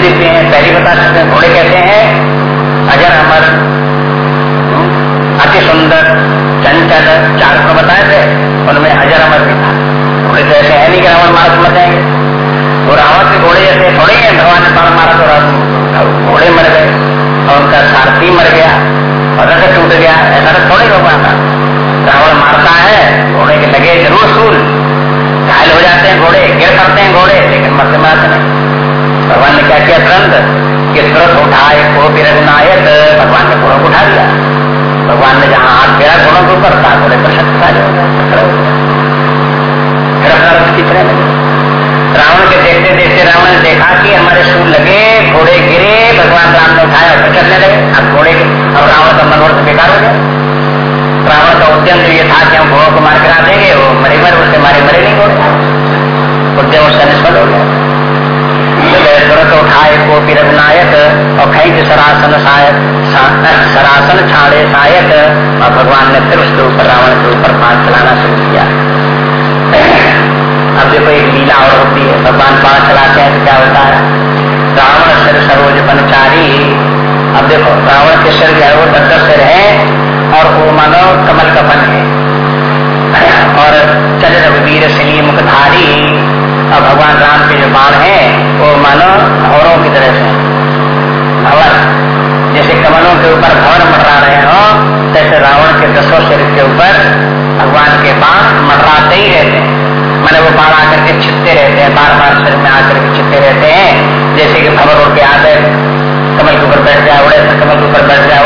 दिखते हैं पहली बता सकते हैं, घोड़े कहते हैं, अजर अमर, अति सुंदर, चंचल, चार को बताए थे, उनमें अजर अमर भी था। घोड़े तो ऐसे है नहीं कि रावण मारा मर जाएँगे। वो रावण के घोड़े जैसे थोड़े ही, भगवान ने बाण मारा तो घोड़े मर गए, और उनका सारथी मर गया, और रथ टूट गया, ऐसा तो थोड़े हो पाता रावण मारता है, घोड़े के लगे ज़रूर सूल। घायल हो जाते हैं घोड़े, गिर करते हैं घोड़े, लेकिन मरते मारते नहीं। भगवान ने क्या किया तुरंत? कि तुरंत उठाए को बिरनायक भगवान ने घोड़ों को उठा दिया भगवान ने जहाँ हाथ फेरा, घोड़ों के ऊपर था घोड़े पर शक्तिशाली हो गया रावण के देखते देखते रावण ने देखा कि हमारे सूर लगे, घोड़े गिरे, भगवान राम ने उठाया और चलने लगे। अब घोड़े अब रावण का मनोहर से बेकार हो गया। रावण का उद्यम जो ये था कि हम घोड़ों को मार करा देंगे, वो मरे मर उससे मारे मरे नहीं घोड़े उद्यम उसका निष्फल हो गया। उठाए को रघुनायक और खैच सरासन सरासन छाड़े सायक। और भगवान ने फिर उसके ऊपर रावण के ऊपर पान चलाना शुरू किया। अब देखो एक लीला और होती है। भगवान पान चलाते हैं तो क्या होता है? रावण सिर सरोज बनचारी अब देखो, रावण के सिर जो है वो दस दस सिर है और वो मानो कमल का बन है। और चल रघुवीर सिली मुखधारी और भगवान राम के जो बाण है, वो मानो घोड़ों की तरह से भवन जैसे कमलों के ऊपर भवन मटरा रहे हो, तैसे रावण के दसों शरीर के ऊपर भगवान के बाण मटराते ही रहते हैं। मैंने वो बाढ़ आकर के छिपते रहते हैं बार बार शरीर में आकर के छिपते रहते हैं, जैसे कि खबर उड़ के आते कमल के ऊपर बैठ जाए उड़े कमल के ऊपर बैठ जाए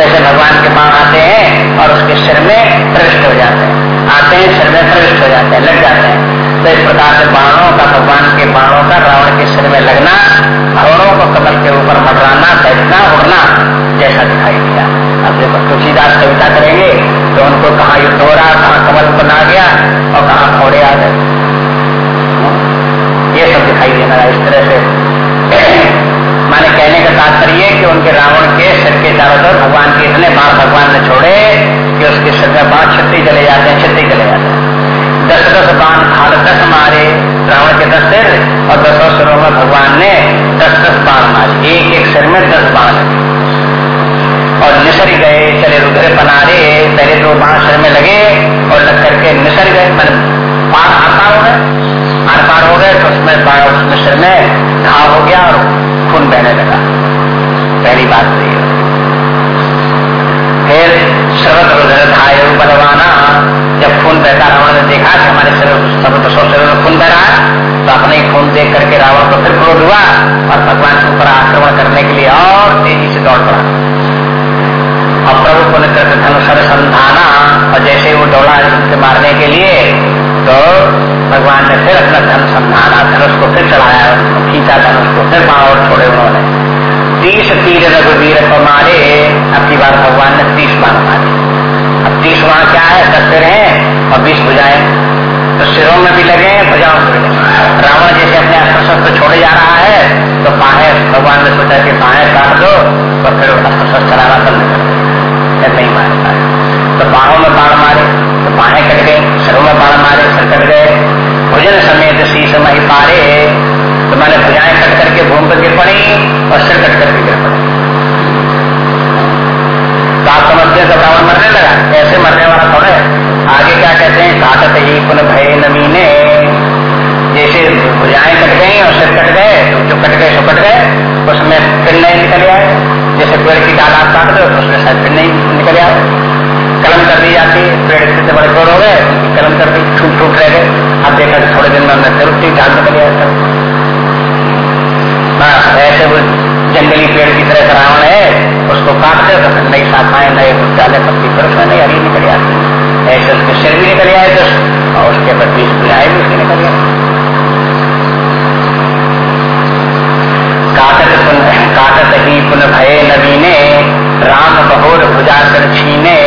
जैसे भगवान के बाण आते हैं और उसके सिर में प्रविष्ट हो जाते हैं। आते हैं, सिर में प्रविष्ट हो जाते हैं, लग जाते हैं। तो इस प्रकार से बाणों का, भगवान के बाणों का, रावण के सिर में लगना, घोड़ों को कमल के ऊपर मटराना बैठना, उड़ना, जैसा दिखाई दिया। अब देखो, तुलसीदास कविता करेंगे तो उनको कहा युद्ध हो रहा, कहाँ कमल बना गया और कहाँ घोड़े आ गए। ये सब दिखाई देना इस तरह से। माने कहने का तात्पर्य कि उनके रावण के सिर के चारों तरफ़ भगवान के इतने बाण भगवान ने छोड़े कि उसके सिर में छिट्टी चले जाते हैं छिट्टी चले जाते हैं दस दस बाण खाल दस मारे रावण के दस सिर और दसों सिरों में भगवान ने दस दस बाण मारे। एक एक सिर में दस बाण। और निसर गए, चले रुद्र पनारे, पहले दो बाण सिर में लगे और लग करके निसर गए। मैंने पार आर पार हो गए आर पार हो गए तो उसमें बाण, उसमें सिर में घाव हो गया और खून बहने लगा। पहली बात तो खून बहता रावण ने देखा कि हमारे सब दसों शरीर में खून बह रहा है तो अपने खून देख करके रावण को फिर क्रोध हुआ और भगवान के ऊपर आक्रमण करने के लिए और तेज़ी से दौड़ पड़ा। और प्रभु को करके धनुष संधाना और जैसे वो दौड़ा उनके मारने के लिए तो भगवान ने फिर अपना धन संधाना, धनुष को फिर चढ़ाया खींचा, धनुष को फिर और छोड़े उन्होंने। तीस तीर रघुवीर को मारे, अब की बार भगवान ने तीस मारे। अब तीस वहाँ क्या है? दस सिर है और बीस भुजाएँ। तो सिरों में भी लगे भुजाओं में रावण जैसे अपने अस्त्र शस्त्र छोड़े जा रहा है तो बाहे भगवान ने सोचा कि बाहें काट दो तो फिर अस्त्र चलाना बंद कर नहीं मारता है तो बाहों में बाढ़ मारे तो बाहें कट गई, सिरों में बाढ़ मारे सिर कट गए। भोजन समेत शीश मही पारे। तो मैंने भुजाएँ कट करके भूम गिर पड़ी और सिर कट करके गिर पड़ी। तो आप समझते हैं रावण मरने लगा। ऐसे मरने वाला थोड़े आगे क्या कहते हैं? काटत ही पुन भय नमीने जैसे भुजाएँ कट गई और सिर कट गए तो जो कट गए सो कट गए। उसमें फिर नहीं निकल आए। जैसे पेड़ की डाल आप काट दो तो उसमें शायद फिर नहीं निकल आए। कलम कर दी जाती है पेड़ से बड़े पेड़ हो गए कलम कर दी छूट छूट रह गए। अब देखा थोड़े दिन में हमने फिर उसकी ढाल निकल आया बस ऐसे वो जंगली पेड़ की तरह रावण है उसको काटते तो नई शाखाएँ नए डाले पत्ती फिर उसमें नई हरी निकल आती ऐसे उसके सिर भी निकल आए तो और उसके बाद बीस बुझाए भी उसके निकल आए काटत काटत ही पुन भय नवीने, राम बहोर भुजा कर छीने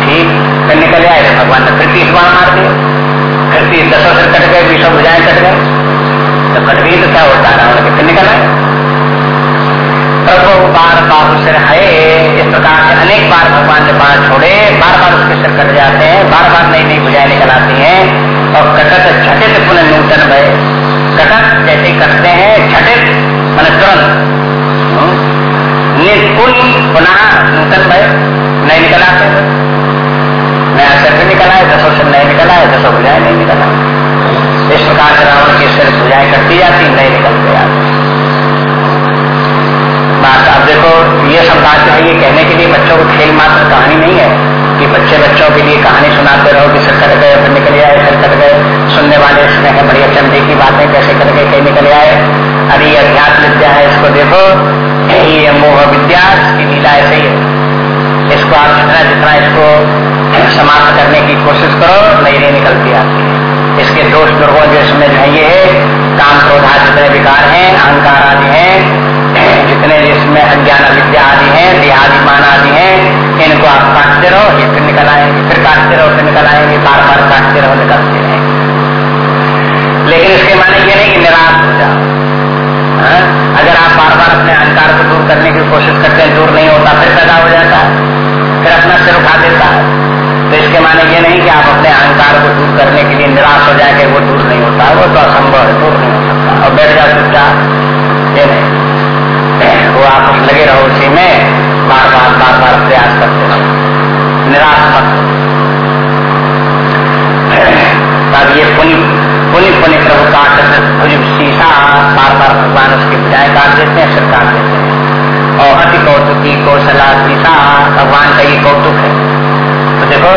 ठीक, फिर निकल आए तो भगवान ने फिर तीस बार मार दिए। फिर तीस दसों सिर कट गए, बीसों भुजाएँ कट गए तो कट गई तो क्या होता है? रावण के फिर निकल आए। बाहु सिर है इस प्रकार से अनेक बार भगवान ने बाण छोड़े बार बार उसके सिर कट जाते हैं बार बार नई नई बुझाई निकल आती है, और कटक छटित पुनः नूतन भय। कटक जैसे कटते हैं छटित मन मतलब तुरंत। हम्म। पुन पुनः नूतन भय। नहीं निकल आते नया सिर भी निकला है दसों सिर नहीं निकला है दसों बुझाए नहीं निकला इस प्रकार से रावण के सिर बुझाएँ कटती जाती नहीं निकलते आते बात अब ये सब बात है, ये कहने के लिए बच्चों को खेल मात्र कहानी नहीं है, कि बच्चे बच्चों के लिए कहानी सुनाते रहो, कि सर कट गए, फिर निकल आए, सर कट गए, सुनने वाले सुने है, बढ़िया चंदे की बातें, कैसे कट गए, कहीं निकल आए। अरे ये अज्ञात विद्या है, इसको देखो। ये मोह विद्या, इसकी लीला ऐसे ही है। इसको आप जितना जितना इसको समाप्त करने की कोशिश करो नहीं निकलती आती इसके दोष दुर्गो जो इसमें जो है, ये काम क्रोधा जितने विकार हैं, अहंकार आदि हैं अज्ञान अविद्या आदि है देहादिमान आदि है, इनको आप काटते रहो, ये फिर निकल आएँगे, फिर काटते रहो, फिर निकल आएँगे बार बार काटते रहो निकलते रहेंगे लेकिन इसके माने ये नहीं कि निराश हो जाओ। हाँ? अगर आप बार बार अपने अहंकार को दूर करने की कोशिश करते हैं, दूर नहीं होता, फिर पैदा हो जाता है, फिर अपना सिर उठा देता है। तो इसके माने ये नहीं कि आप अपने अहंकार को दूर करने के लिए निराश हो जाए कि वो दूर नहीं होता, वो तो असंभव है, दूर नहीं हो सकता। और बैठ जाओ चुपचाप। ये नहीं। आप उस लगे रहो उसी में। बार बार बार बार प्रयास करते रहो। निराश मत तब ये पुनि पुनि पुनि प्रभु काट शीशा बार बार भगवान उसके बजाय काट देते हैं सिर काट देते हैं। और अति कौतुकी कौशला शीशा, भगवान का ये कौतुक है। तो देखो,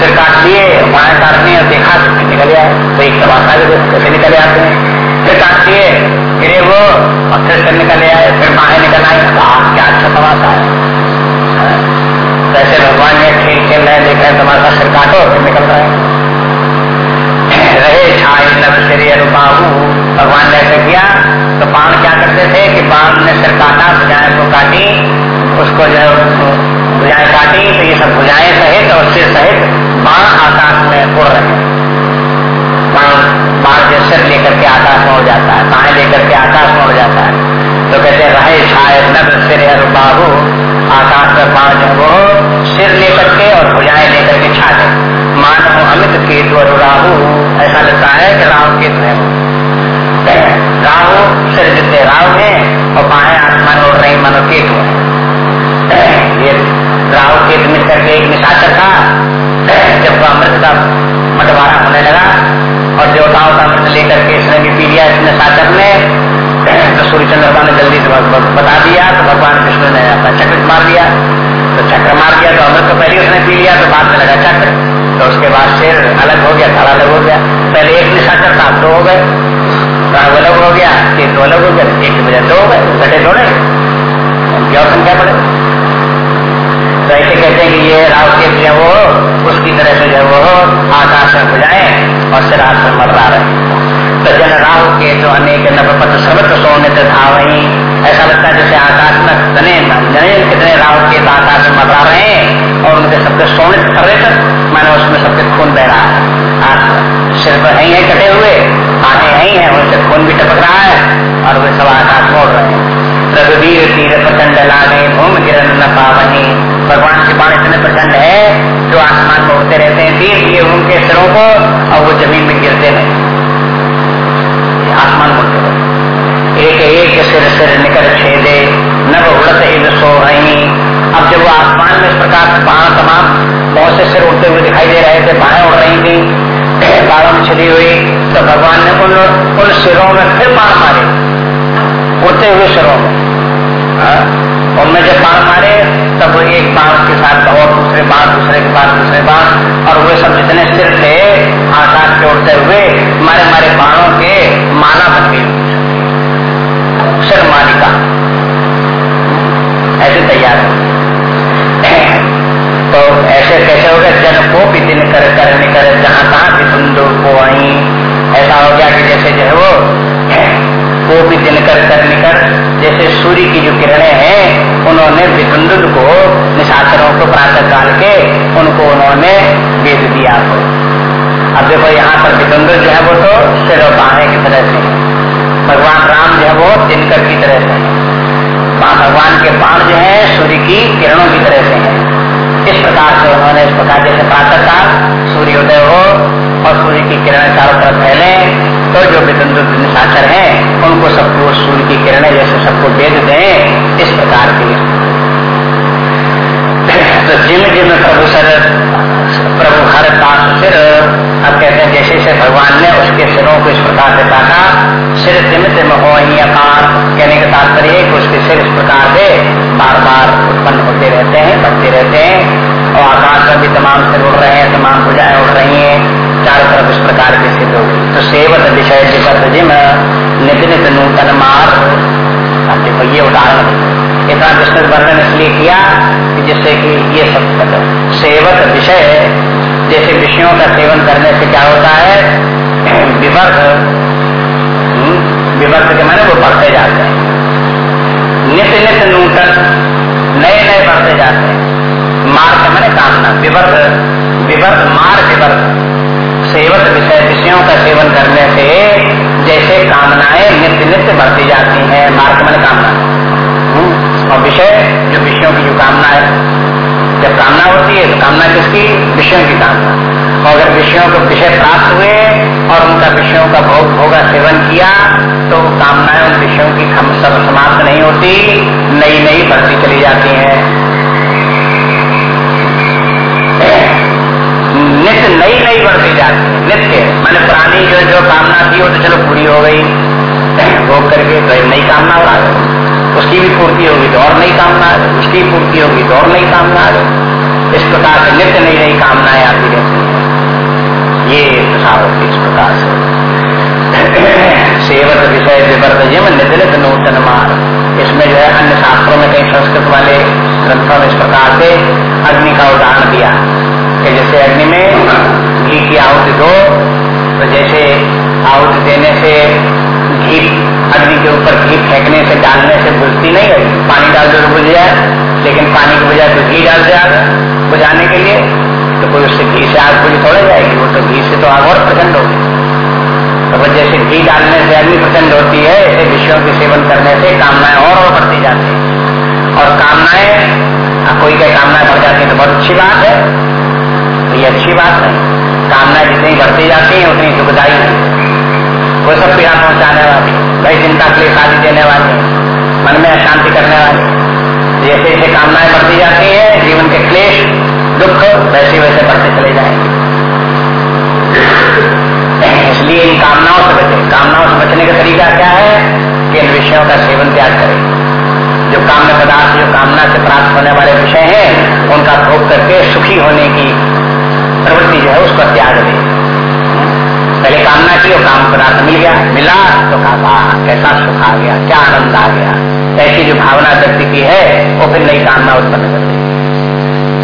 सिर काट लिए बाएँ काटने और देखा तो निकल आए। तो एक तबाशा कैसे निकल आते हैं। फिर काट दिए, गिरे वो फिर से निकल आए, फिर बाहें निकल आए तो आप क्या अच्छा तमाशा है? वैसे भगवान ने खेल खेल रहे देख रहे तमाशा सिर काटो, फिर निकल रहे रहे छाए नव शरीर बाहू भगवान ने ऐसे किया तो बाण क्या करते थे कि बाण ने सिर काटा, भुजाएँ को काटी, उसको जो भुजाएँ काटी तो ये सब भुजाएँ सहित और सिर सहित बाण ने सूर्य चंद्रमा ने जल्दी बता दिया तो भगवान कृष्ण ने अपना चक्र मार दिया। तो चक्र मार दिया तो अमृत तो पहले उसने पी लिया तो बाद में लगा चक्र। तो उसके बाद शेर अलग हो गया थड़ा अलग हो गया। पहले एक निशाचर था दो हो गए। राग अलग हो गया, तीन दो अलग हो गया एक की दो हो गए घटे थोड़े उनकी और संख्या पड़े तो ऐसे कहते हैं कि ये राव के जो वो, उसकी तरह से जो वो आकाश में बुझाए और सिर हाथ में मर रहे। तो जन राहु के जो अनेक नवपत सर्वत्र सोनित था वही, ऐसा लगता है जैसे आकाश में कितने जने कितने राहु के आकाश में मर रहे हैं और उनके सबके सोनित कर रहे थे मैंने उसमें सबके खून बह रहा है। आज सिर पर है कटे हुए आगे है, ही, उनसे खून भी टपक रहा है और वे सब आकाश मोड़ रहे हैं। रघुवीर तीर प्रचंड लागे भूम गिरन न पावनी। भगवान के बाण इतने प्रचंड है, जो आसमान में उड़ते रहते हैं, तीर दिए उनके सिरों को और वो ज़मीन में गिरते नहीं। आसमान उड़ते एक एक सिर सिर निकल छेदे नव उड़त इन सो रही। अब जब वो आसमान में इस प्रकार से बाण तमाम, बहुत से सिर उड़ते हुए दिखाई दे रहे थे, बाहें उड़ रही थी बाढ़ों में छिड़ी हुई तो भगवान ने उन उन सिरों में फिर बाण मारे, उड़ते हुए सिरों में। हाँ? उनमें जब बाण मारे, तब एक बाण के साथ और दूसरे बाण, दूसरे के बाद दूसरे बाण, और वे सब जितने सिर थे, आकाश के उड़ते हुए, मारे मारे बाणों के माला बन गई। सिर मालिका ऐसे तैयार तो ऐसे कैसे हो गए जन को भी दिन कर कर निकर, जहाँ तहां भी सुंदो को आई। ऐसा हो गया कि जैसे जो है वो वो भी दिनकर कर कर निकर, जैसे सूर्य की जो किरणें हैं, उन्होंने विकुंडुल को, निशाचरों को प्रातः काल के, उनको उन्होंने वेद दिया। अब देखो यहाँ पर विकुंडुल जो है वो तो सिर और बाहें की तरह से भगवान राम जो है वो दिनकर की तरह से भगवान के बाण जो है, सूर्य की किरणों की तरह से है। इस प्रकार से उन्होंने इस प्रकार जैसे प्रातः काल सूर्योदय हो और सूर्य की किरण चारों तरफ़ फैले तो जो विदुर निशाचर हैं, उनको सबको सूर्य की किरणें जैसे सबको वेद दें, इस प्रकार के तो जिम जिम प्रभु भगवान ने उसके सिरों को इस प्रकार से काटा, सिर जिम तिम हो आकार कहने का तात्पर्य कि उसके सिर इस प्रकार से बार बार उत्पन्न होते रहते हैं, बढ़ते रहते हैं और आकाश में भी तमाम सिर उड़ रहे हैं, तमाम भुजाएँ उड़ रही हैं। चारों तरफ़ इस प्रकार के सिद्ध हो तो सेवत विषय दिपत जिम नित नित नूतन मार अब देखो ये उदाहरण। इतना विस्तृत वर्णन इसलिए किया कि जिससे कि ये सब सेवत विषय जैसे विषयों का सेवन करने से क्या होता है? विवर्त हम्म, विवर्त के माने वो बढ़ते जाते हैं। नित्य नित्य नूतन, नए नए बढ़ते जाते हैं। मार्ग मैंने कामना विवर्त विवर्त, मार्ग, विवर्त। सेवत विषय, विषयों का सेवन करने से जैसे कामनाएँ नित्य नित्य बढ़ती जाती हैं, मार्ग मन कामना। हम्म, और विषय, जो विषयों की जो कामना है जब कामना होती है तो कामना किसकी? विषयों की कामना। और अगर विषयों को विषय प्राप्त हुए और उनका विषयों का भोग भोगा सेवन किया तो कामनाएँ उन विषयों की हम सब समाप्त नहीं होती नई नई बढ़ती चली जाती हैं। नित्य नई नई बढ़ती जाती है, नित्य। मैंने पुरानी जो जो कामना थी, वो तो चलो पूरी हो गई। भोग करके तो नई कामना आ गई। उसकी भी पूर्ति होगी तो और नई कामना आ उसकी पूर्ति होगी तो और नई कामना आ इस प्रकार से नित्य नई नई कामनाएँ आती रहती है। ये प्रसार होती इस प्रकार से। सेवत विषय विवर्त जिम निदिलित नूतन मार इसमें जो है अन्य शास्त्रों में कई संस्कृत वाले ग्रंथों में इस प्रकार से अग्नि का उदाहरण दिया कि जैसे अग्नि में घी की आहुति दो तो जैसे आहुति देने से घी अग्नि के ऊपर घी फेंकने से, डालने से बुझती नहीं है। पानी डाल दो तो बुझ जाए, लेकिन पानी के बजाय तो घी डाल दिया बुझाने के लिए। तो कोई उससे घी से आग पूरी थोड़े जाएगी, वो तो घी से तो आग और प्रचंड होगी। तो जैसे घी डालने से अग्नि प्रचंड होती है, ऐसे विषयों के सेवन करने से कामनाएँ और और बढ़ती जाती हैं। और कामनाएँ कोई कई कामनाएँ बढ़ जाती है तो बहुत अच्छी बात है। तो ये अच्छी बात है। कामनाएँ जितनी बढ़ती जाती है, उतनी दुखदायी है। वो सब पीड़ा पहुँचाने वाली। भाई चिंता के लिए शादी देने वाली मन में अशांति करने वाली जैसे जैसे कामनाएँ बढ़ती जाती है, जीवन के क्लेश, दुख, वैसे वैसे बढ़ते चले जाएँगे। इसलिए इन कामनाओं से बचे। कामनाओं से बचने का तरीका क्या है? कि इन विषयों का सेवन त्याग करें। जो काम्य पदार्थ, जो कामना से प्राप्त होने वाले विषय हैं, उनका भोग करके सुखी होने की प्रवृत्ति जो है, उसका त्याग दे। पहले कामना की और काम पदार्थ मिल गया, मिला तो कहा कैसा सुख आ गया, क्या आनंद आ गया। ऐसी जो भावना व्यक्ति की है, वो फिर नई कामना उत्पन्न कर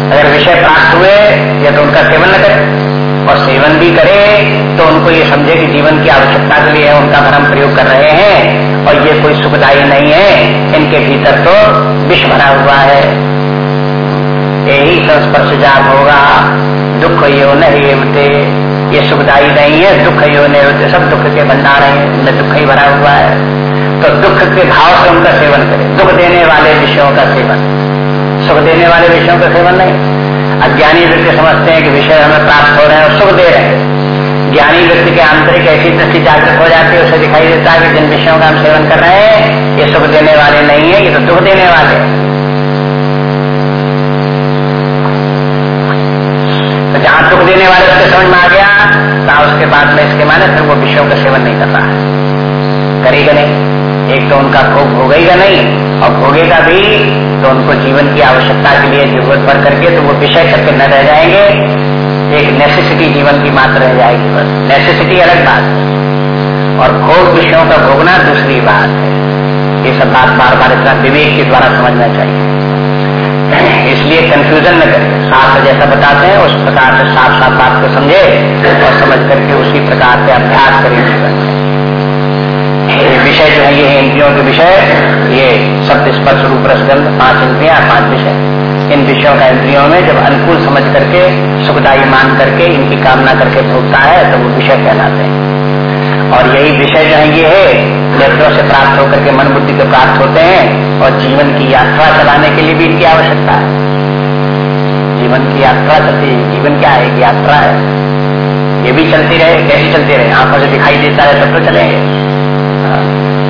अगर विषय प्राप्त हुए, या तो उनका सेवन न करे, और सेवन भी करे तो उनको ये समझे कि जीवन की आवश्यकता के लिए उनका भरम प्रयोग कर रहे हैं, और ये कोई सुखदायी नहीं है, इनके भीतर तो विष भरा हुआ है। यही संस्पर्श जाग होगा, दुख यो नते ये सुखदायी नहीं है दुख यो नहीं सब दुख के भंडार है इनमें दुख ही भरा हुआ है। तो दुख के भाव से उनका सेवन करें। दुख देने वाले विषयों का सेवन। सुख देने वाले विषयों का सेवन नहीं। अज्ञानी व्यक्ति समझते हैं कि विषय हमें प्राप्त हो रहे हैं और सुख दे रहे हैं। ज्ञानी व्यक्ति के आंतरिक ऐसी दृष्टि जागृत हो जाती है, उसे दिखाई देता है कि जिन विषयों का हम सेवन कर रहे हैं, ये सुख देने वाले नहीं है, ये तो दुख देने वाले तो जहाँ दुख देने वाले उसके समझ में आ गया तो उसके बाद में इसके माने फिर वो विषयों का सेवन नहीं करता है। करेगा नहीं। एक तो उनका भोग भोगेगा नहीं, और भोगेगा भी तो उनको जीवन की आवश्यकता के लिए ज़रूरत पड़ करके तो वो विषय करके न रह जाएँगे। एक नेसेसिटी जीवन की मात्र रह जाएगी बस। नेसेसिटी अलग बात है। और भोग विषयों का भोगना दूसरी बात है। ये सब बात बार बार इतना विवेक के द्वारा समझना चाहिए। इसलिए कंफ्यूजन न करें। शास्त्र जैसा बताते हैं, उस प्रकार से साफ़ साफ़ बात को समझे और समझ करके उसी प्रकार से अभ्यास करें। विषय जो है, ये इंद्रियों के विषय, ये शब्द स्पर्श रूप रसगंध, पाँच इंद्रिया, पाँच विषय। इन विषयों का इंद्रियों में जब अनुकूल समझ करके, सुखदायी मान करके, इनकी कामना करके भोगता है तो वो विषय कहलाते हैं। और यही विषय जो है, ये है नेत्रों से प्राप्त होकर के मन बुद्धि को प्राप्त होते हैं और जीवन की यात्रा चलाने के लिए भी इनकी आवश्यकता है। जीवन की यात्रा चलती है जीवन क्या है यात्रा है। ये भी चलती रहे, कैसी चलती रहे? आँखों से दिखाई देता है, तब तो चलेंगे।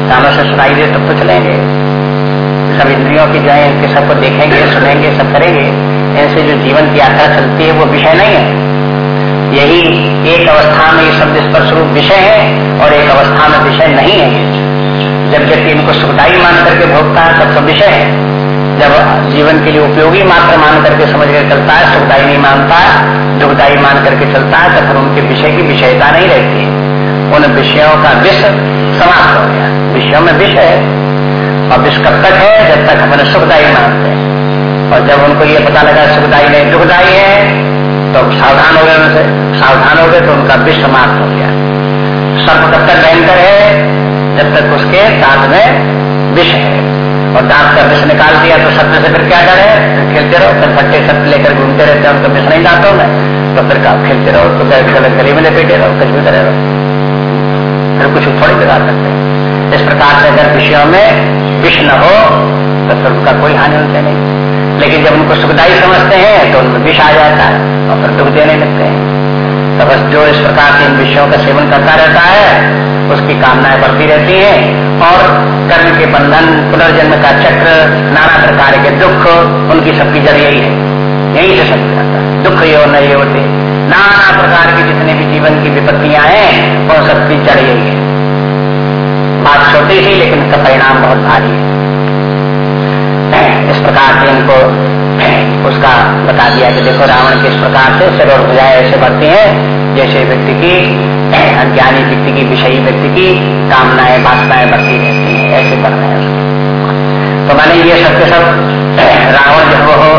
कानों से सुनाई दे, तब तो चलेंगे। सब इंद्रियों की जो है, इनके सबको देखेंगे, सुनेंगे, सब करेंगे। ऐसे जो जीवन की यात्रा चलती है, वो विषय नहीं है। यही एक अवस्था में ये शब्द स्पर्श रूप विषय है और एक अवस्था में विषय नहीं है जब व्यक्ति इनको सुखदायी मान करके भोगता है, तब तो विषय है। जब जीवन के लिए उपयोगी मात्र मान करके समझ कर चलता है, सुखदायी नहीं मानता, दुखदायी मान करके चलता है तो फिर उनके विषय की विषयता नहीं रहती है। उन विषयों का विष समाप्त हो गया। विषयों में विष है। और विष कब तक है? जब तक हम सुखदायी मानते हैं। और जब उनको ये पता लगा सुखदायी नहीं, दुखदायी है तो सावधान हो गए उनसे। सावधान हो गए तो उनका विष समाप्त हो गया। सर्प कब तक भयंकर है, जब तक उसके साथ में विष है। और दांत का विष निकाल दिया तो सत्य से फिर क्या डर है? खेलते रहो, फिर फट्टे सत्य लेकर घूमते रहते हैं, उनको विष नहीं दांतों में। तो फिर खेलते रहो तो गले गले में लपेटे रहो, कुछ भी करे रहो। फिर कुछ थोड़ी बिगाड़ सकते हैं। इस प्रकार से अगर विषयों में विष न हो तो फिर उनका कोई हानि उनसे नहीं। लेकिन जब उनको सुखदायी समझते हैं तो उनमें विष आ जाता है और फिर दुख देने लगते हैं। तो बस जो इस प्रकार के इन विषयों का सेवन करता रहता है, उसकी कामनाएँ बढ़ती रहती हैं और कर्म के बंधन, पुनर्जन्म का चक्र, नाना प्रकार के दुख, उनकी सबकी जड़ यही है। यही से सब है। दुख यो न ये होते नाना प्रकार की जितने भी जीवन की विपत्तियाँ हैं वो सबकी जड़ यही है। बात छोटी सी लेकिन उसका परिणाम बहुत भारी है। इस प्रकार से इनको उसका बता दिया कि देखो रावण किस प्रकार से सिर और भुजाएँ ऐसे बढ़ती हैं, जैसे व्यक्ति की अज्ञानी व्यक्ति की, विषयी व्यक्ति की कामनाएँ, वासनाएँ बढ़ती रहती हैं, ऐसे बढ़ रहे हैं। तो मैंने ये सब के सब रावण जो वो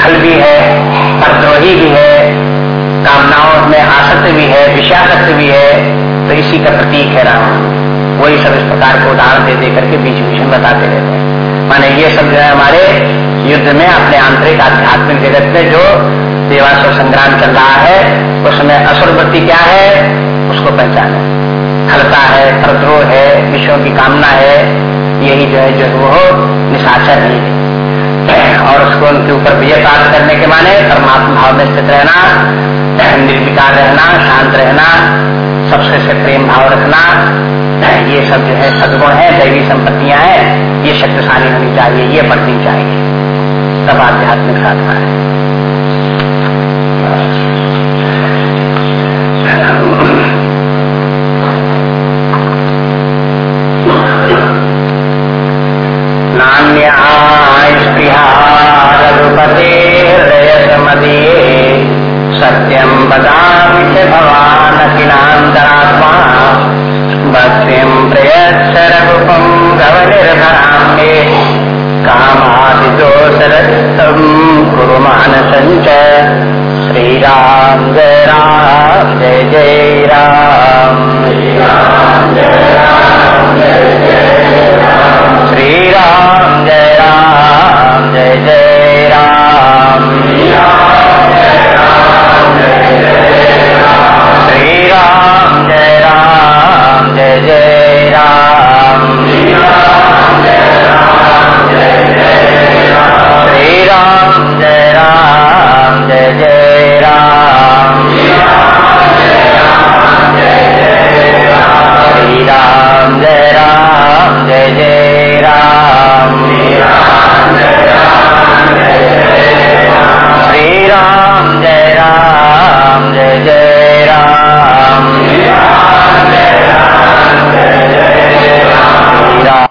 खल भी है, परद्रोही भी है, कामनाओं में आसक्त भी है, विषयासक्त भी है तो इसी का प्रतीक है रावण। वही सब इस प्रकार के उदाहरण दे दे करके बीच बीच में बताते रहते हैं। माने ये सब जो है हमारे युद्ध में, अपने आंतरिक आध्यात्मिक जगत में जो देवासुर संग्राम चल रहा है उसमें असुर वृत्ति क्या है? उसको पहचाना खलता है, प्रद्रोह है विश्व की कामना है, यही जो है, जो वो निशाचर है। और उसको उनके ऊपर विजय प्राप्त करने के माने परमात्मा भाव में स्थित रहना निर्विकार रहना, शांत रहना, सबसे से प्रेम भाव रखना, ये सब जो है सदगुण है, दैवी संपत्तियाँ हैं, ये शक्तिशाली होनी चाहिए, ये बढ़नी चाहिए। सब आध्यात्मिक साधना है। नान्या स्पृहा रघुपते हृदय वदामि च भवान् अखिलान्तरात्मा। भक्तिम् प्रयच्छररूपम् गवनिर्भराम् मे कामादिदोषरस्तम् कुरु मानसम् च जय राम, जय जय।